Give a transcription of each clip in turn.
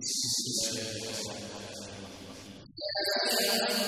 失礼します。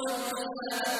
إِلَىٰ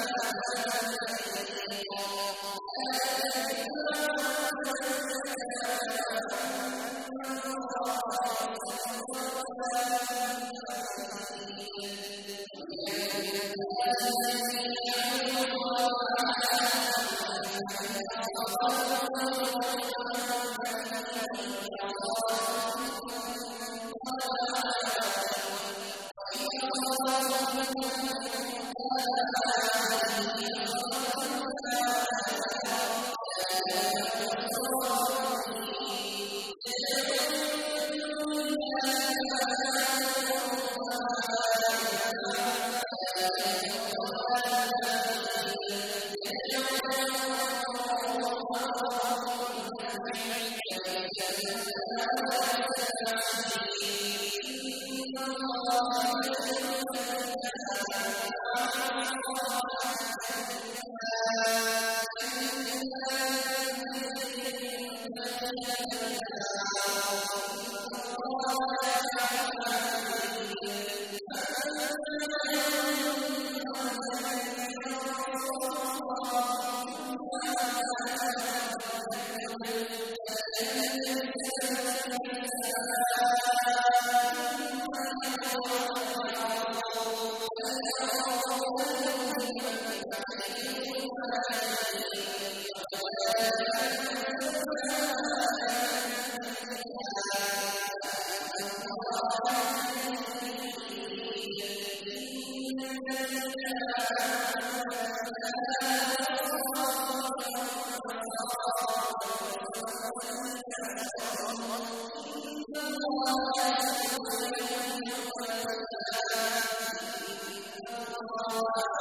Hallelujah.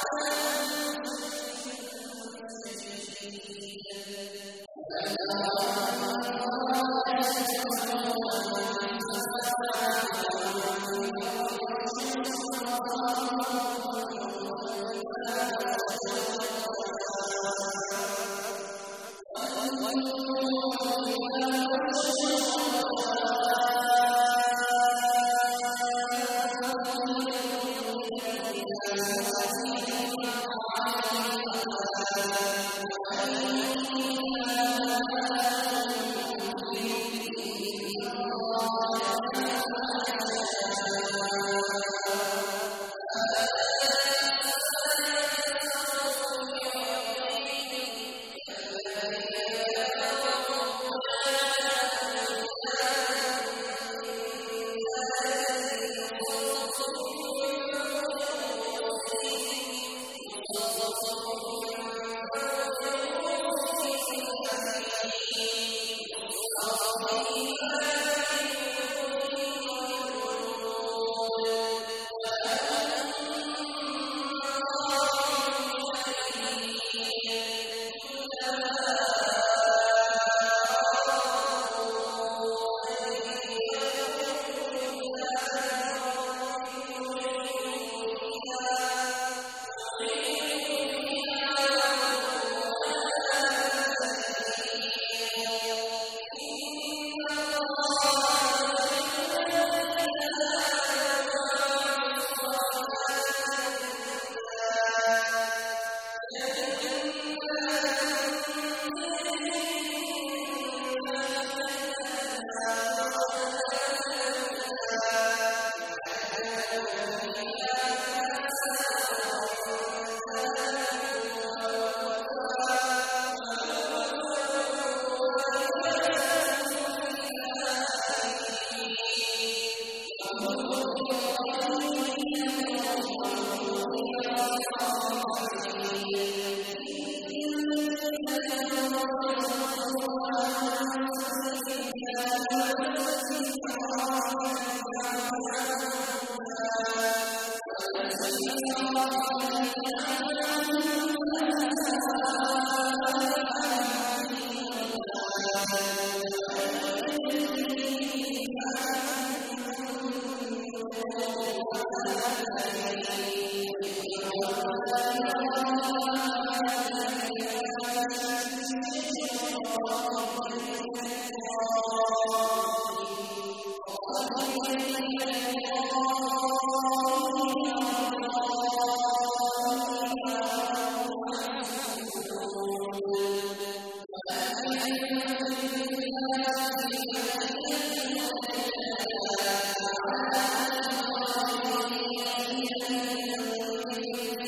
I'm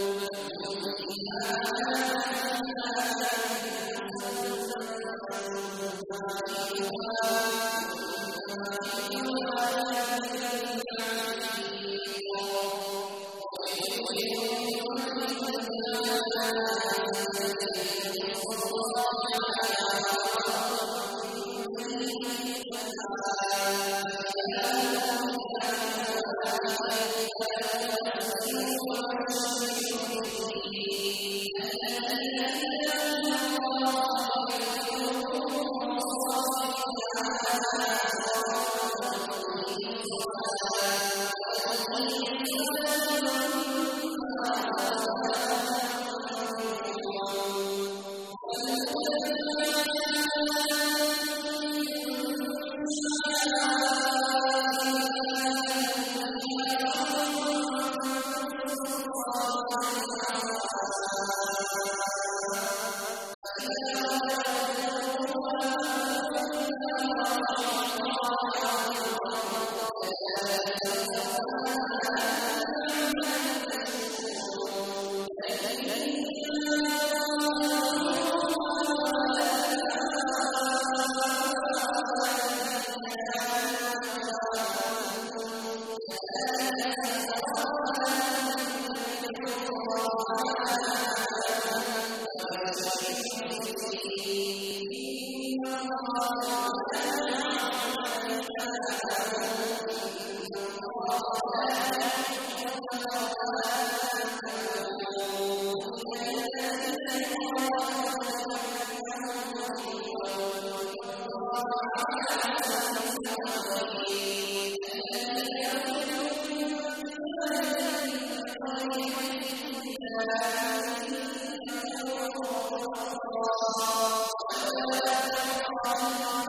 Thank you. Thank you.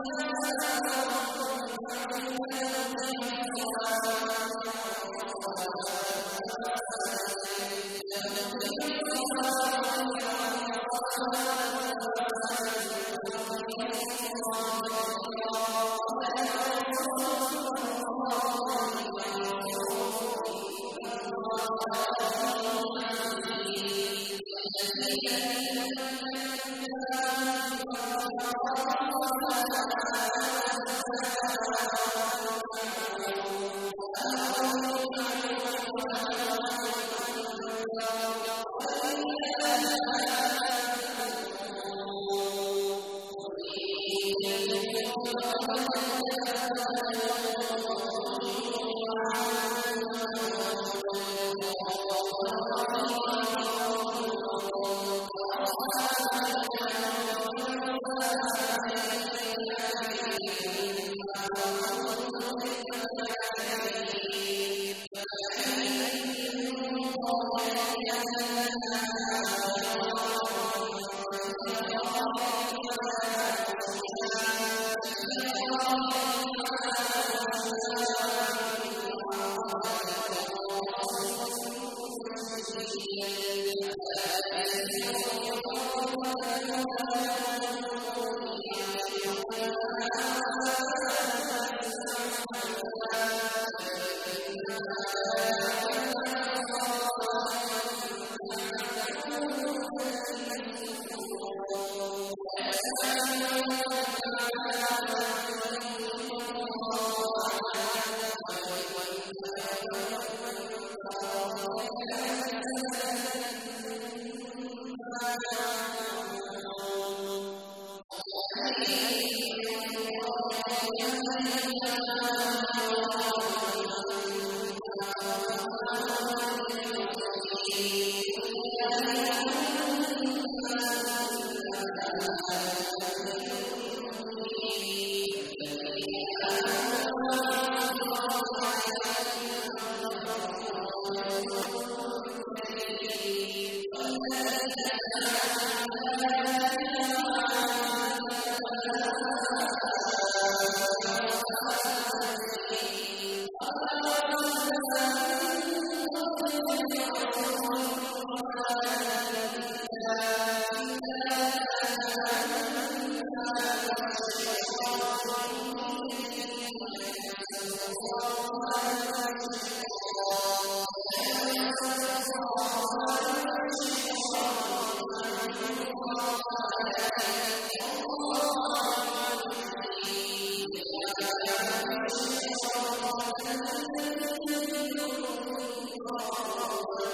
あ!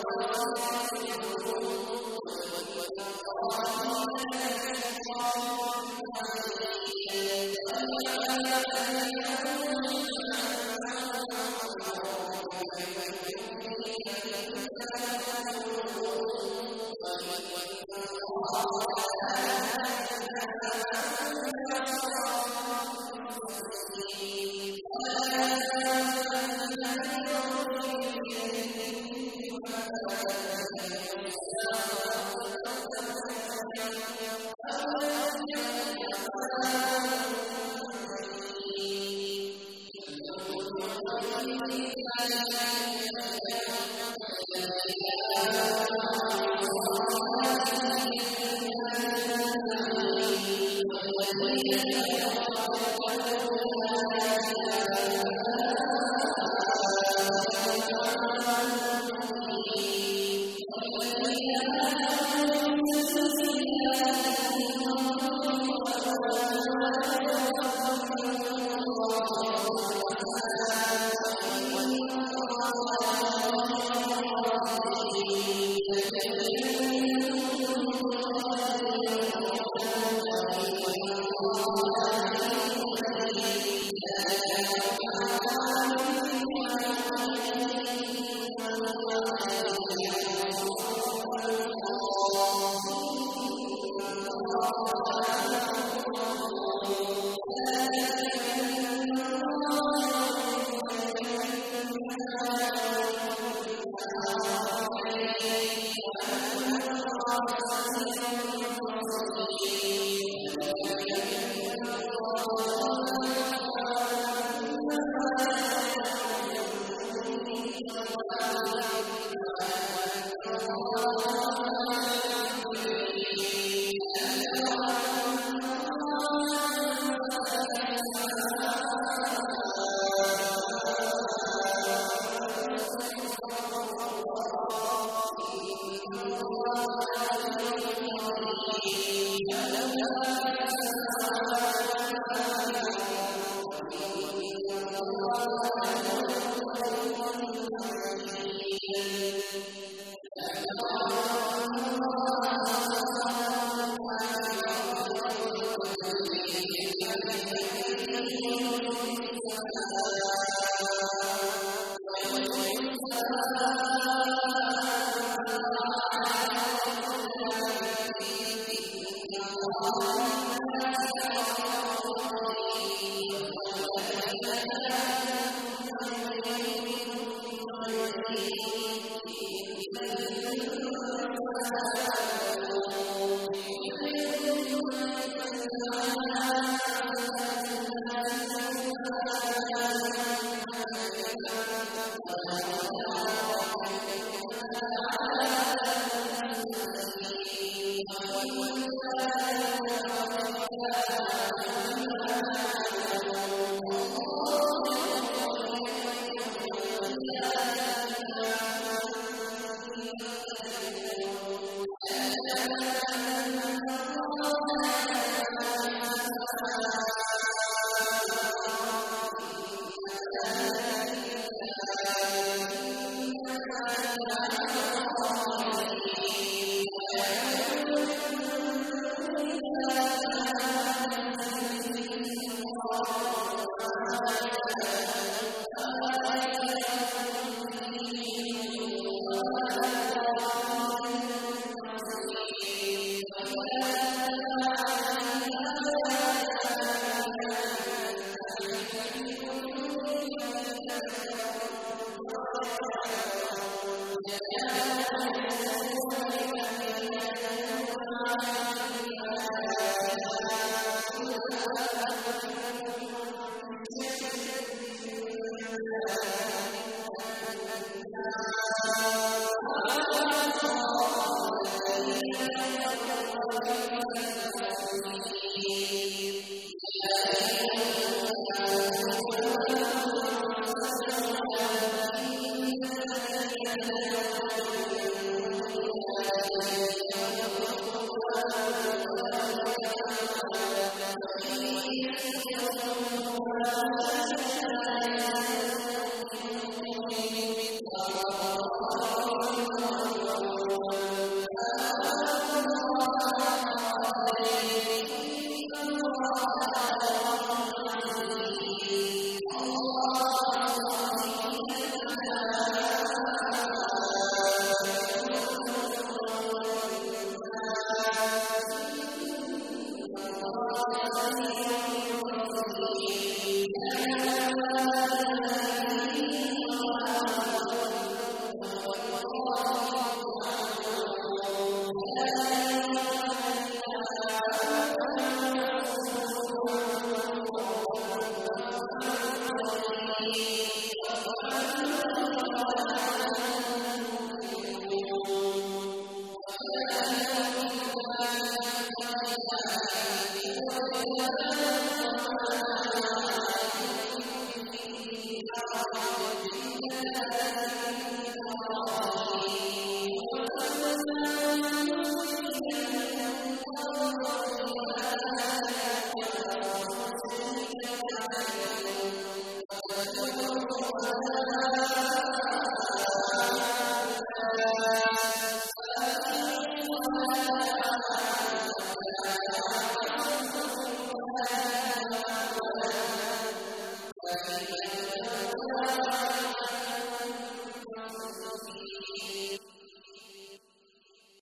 وَنَصْرَ الْمَظْلُومِ وَإِنَّ اللَّهَ وَالْمِيزَانَ Thank you.